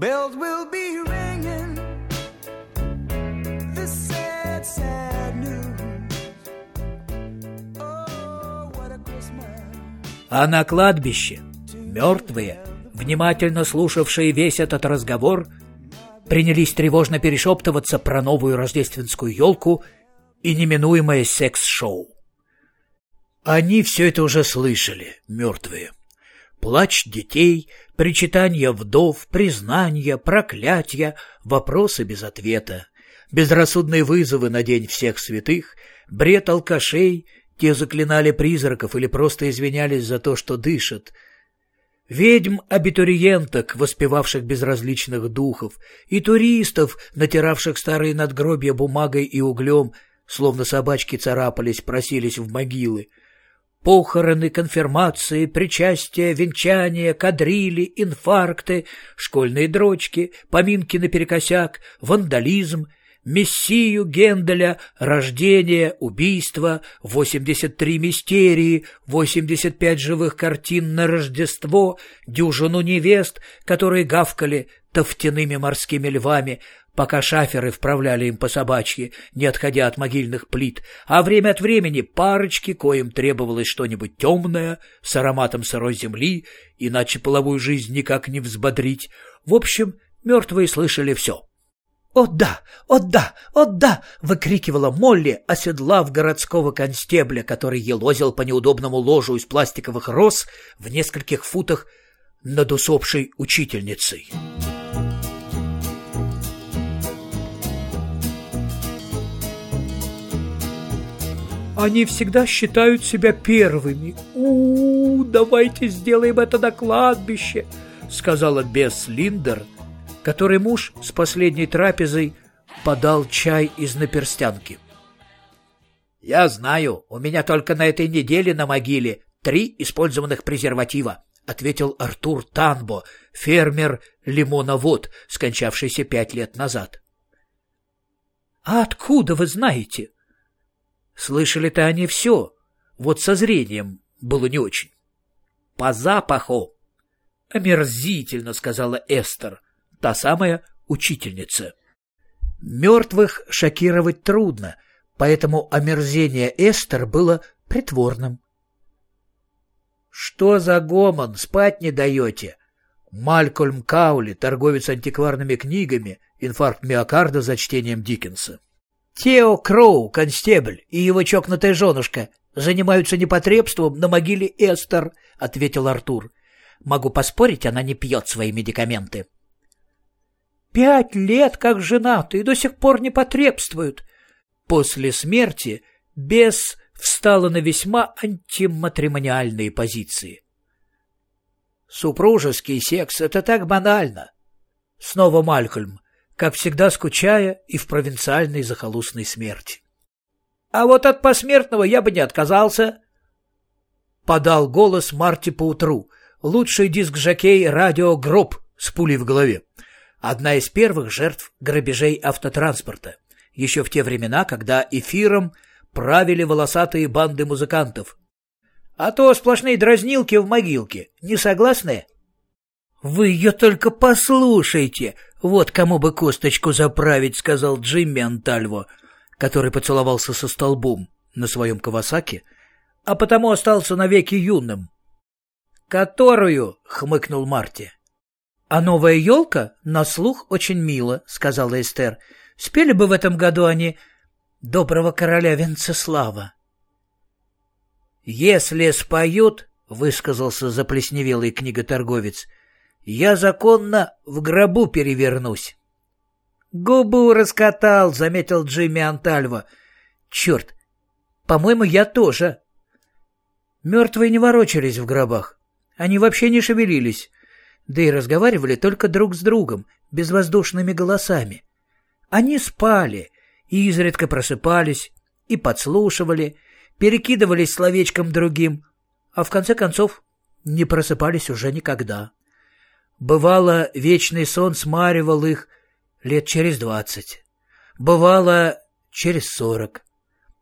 bells will be ringing. The sad, sad news. Oh, what a Christmas. А на кладбище мертвые, внимательно слушавшие весь этот разговор, принялись тревожно перешептываться про новую рождественскую елку и неминуемое секс-шоу. Они все это уже слышали, мертвые. Плач детей, причитания вдов, признания, проклятия, вопросы без ответа, безрассудные вызовы на День всех святых, бред алкашей, те заклинали призраков или просто извинялись за то, что дышат, ведьм-абитуриенток, воспевавших безразличных духов, и туристов, натиравших старые надгробья бумагой и углем, словно собачки царапались, просились в могилы, Похороны, конфирмации, причастия, венчания, кадрили, инфаркты, школьные дрочки, поминки наперекосяк, вандализм, Мессию Генделя, рождение, убийство, 83 мистерии, 85 живых картин на Рождество, дюжину невест, которые гавкали тофтяными морскими львами, пока шаферы вправляли им по собачьи, не отходя от могильных плит, а время от времени парочки, коим требовалось что-нибудь темное, с ароматом сырой земли, иначе половую жизнь никак не взбодрить. В общем, мертвые слышали все. «О да! О да! О да!» — выкрикивала Молли, оседлав городского констебля, который елозил по неудобному ложу из пластиковых роз в нескольких футах над усопшей учительницей. Они всегда считают себя первыми. у, -у, -у давайте сделаем это на кладбище, сказала Бесс Линдер, который муж с последней трапезой подал чай из наперстянки. «Я знаю, у меня только на этой неделе на могиле три использованных презерватива», ответил Артур Танбо, фермер-лимоновод, скончавшийся пять лет назад. «А откуда вы знаете?» Слышали-то они все, вот со зрением было не очень. По запаху. Омерзительно, сказала Эстер, та самая учительница. Мертвых шокировать трудно, поэтому омерзение Эстер было притворным. «Что за гомон? Спать не даете?» Малькольм Каули, торговец антикварными книгами, инфаркт миокарда за чтением Диккенса. Тео Кроу, констебль, и его чокнутая женушка занимаются непотребством на могиле Эстер, — ответил Артур. Могу поспорить, она не пьет свои медикаменты. Пять лет как женаты и до сих пор не потребствуют. После смерти бес встала на весьма антиматримониальные позиции. Супружеский секс — это так банально. Снова Малькольм как всегда скучая и в провинциальной захолустной смерти. «А вот от посмертного я бы не отказался», — подал голос Марти поутру, лучший диск-жокей радио «Гроб» с пулей в голове. Одна из первых жертв грабежей автотранспорта, еще в те времена, когда эфиром правили волосатые банды музыкантов. А то сплошные дразнилки в могилке. Не согласны? «Вы ее только послушайте! Вот кому бы косточку заправить!» — сказал Джимми Антальво, который поцеловался со столбом на своем Кавасаке, а потому остался навеки юным. «Которую?» — хмыкнул Марти. «А новая елка на слух очень мило», — сказала Эстер. «Спели бы в этом году они доброго короля Венцеслава». «Если споют», — высказался заплесневелый книготорговец, — я законно в гробу перевернусь. Губу раскатал, заметил Джимми Антальва. Черт, по-моему, я тоже. Мертвые не ворочались в гробах. Они вообще не шевелились. Да и разговаривали только друг с другом, безвоздушными голосами. Они спали и изредка просыпались, и подслушивали, перекидывались словечком другим, а в конце концов не просыпались уже никогда. Бывало, вечный сон смаривал их лет через двадцать. Бывало, через сорок.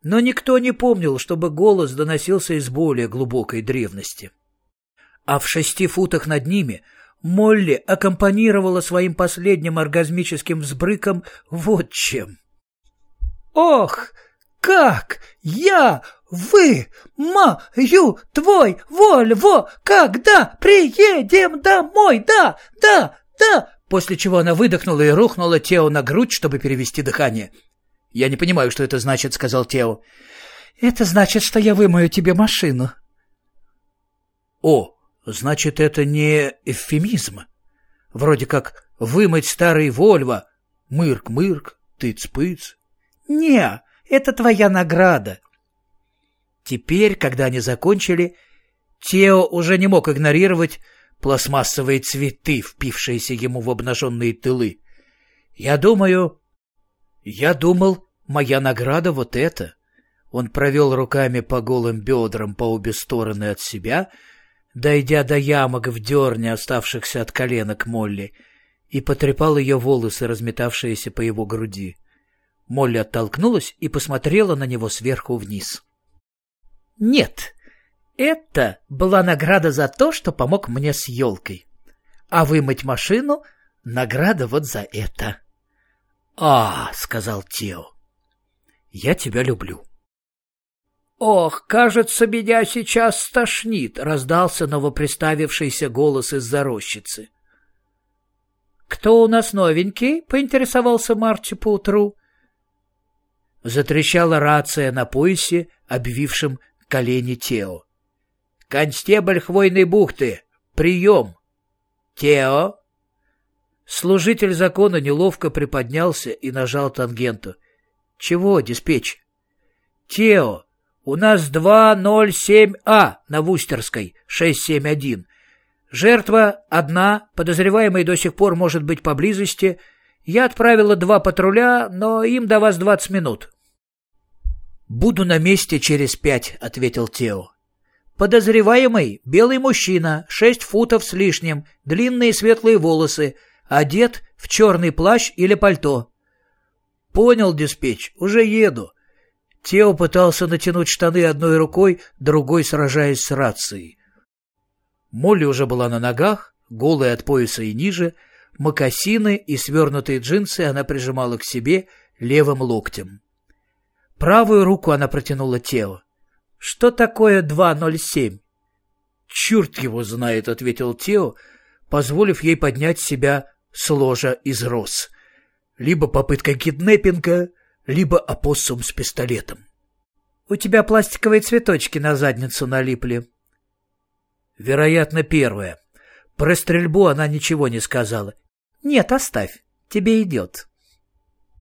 Но никто не помнил, чтобы голос доносился из более глубокой древности. А в шести футах над ними Молли аккомпанировала своим последним оргазмическим взбрыком вот чем. «Ох, как я, вы, мою, твой, Вольво, когда приедем домой, да, да, да!» После чего она выдохнула и рухнула Тео на грудь, чтобы перевести дыхание. «Я не понимаю, что это значит», — сказал Тео. «Это значит, что я вымою тебе машину». «О, значит, это не эвфемизм. Вроде как вымыть старый Вольво. Мырк-мырк, тыц-пыц». «Не, это твоя награда». Теперь, когда они закончили, Тео уже не мог игнорировать пластмассовые цветы, впившиеся ему в обнаженные тылы. «Я думаю...» «Я думал, моя награда вот эта». Он провел руками по голым бедрам по обе стороны от себя, дойдя до ямок в дерне, оставшихся от коленок Молли, и потрепал ее волосы, разметавшиеся по его груди. Молли оттолкнулась и посмотрела на него сверху вниз. «Нет, это была награда за то, что помог мне с елкой. А вымыть машину — награда вот за это». «А, — сказал Тео, — я тебя люблю». «Ох, кажется, меня сейчас стошнит!» — раздался новоприставившийся голос из-за рощицы. «Кто у нас новенький?» — поинтересовался Марти поутру. Затрещала рация на поясе, обвившем колени Тео. «Констебль Хвойной бухты! Прием!» «Тео!» Служитель закона неловко приподнялся и нажал тангенту. «Чего, диспетч?» «Тео, у нас 207А на Вустерской, 671. Жертва одна, подозреваемый до сих пор может быть поблизости. Я отправила два патруля, но им до вас 20 минут». «Буду на месте через пять», — ответил Тео. «Подозреваемый — белый мужчина, шесть футов с лишним, длинные светлые волосы, одет в черный плащ или пальто». «Понял, диспетч, уже еду». Тео пытался натянуть штаны одной рукой, другой сражаясь с рацией. Молли уже была на ногах, голая от пояса и ниже, мокасины и свернутые джинсы она прижимала к себе левым локтем. Правую руку она протянула Тео. «Что такое 207?» «Черт его знает», — ответил Тео, позволив ей поднять себя с ложа из роз. Либо попытка киднеппинга, либо опоссум с пистолетом. «У тебя пластиковые цветочки на задницу налипли». «Вероятно, первое. Про стрельбу она ничего не сказала». «Нет, оставь. Тебе идет».